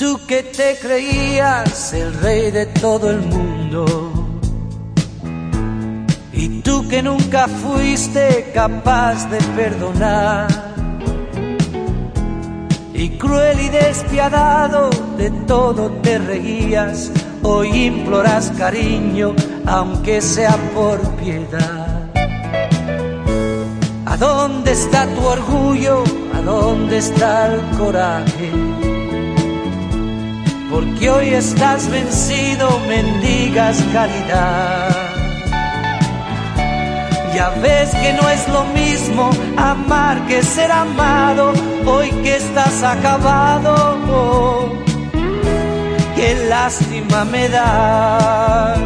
te creías el rey de todo el mundo. Y tú que nunca fuiste capaz de perdonar. Y cruel y despiadado de todo te reías. Hoy imploras cariño, aunque sea por piedad. ¿A dónde está tu orgullo? ¿A dónde está el coraje? Porque hoy estás vencido, mendigas caridad. Ya ves que no es lo mismo amar que ser amado, hoy que estás acabado, qué lástima me da.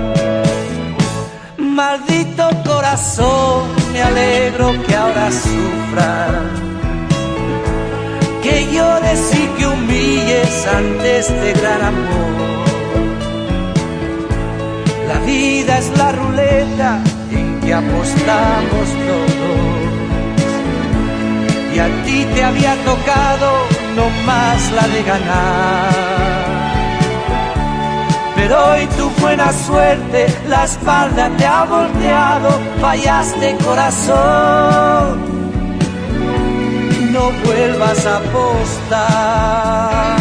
Maldito corazón, me alegro que ahora sufras que llores ante este gran amor. La vida es la ruleta en que apostamos todos. Y a ti te había tocado no más la de ganar. Pero hoy tu buena suerte, la espalda te ha volteado, fallaste corazón no vuelvas a apostar.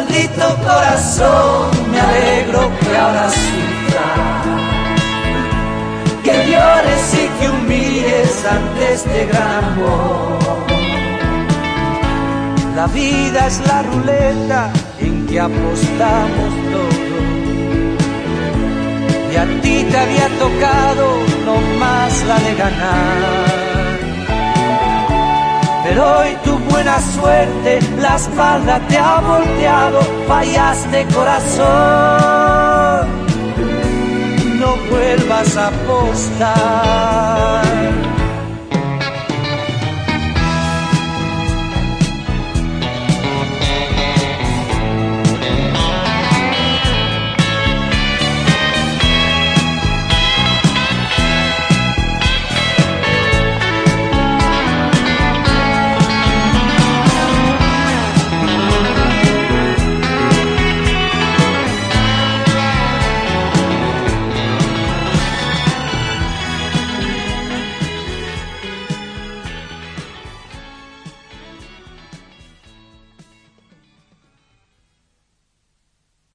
Maldito corazón, me alegro que ahora sufra que llores y que humilles ante este gran amor. La vida es la ruleta en que apostamos todo. Y a ti te había tocado no más la de ganar. Pero hoy tu buena suerte, la espalda te ha volteado, fallaste corazón no vuelvas a apostar.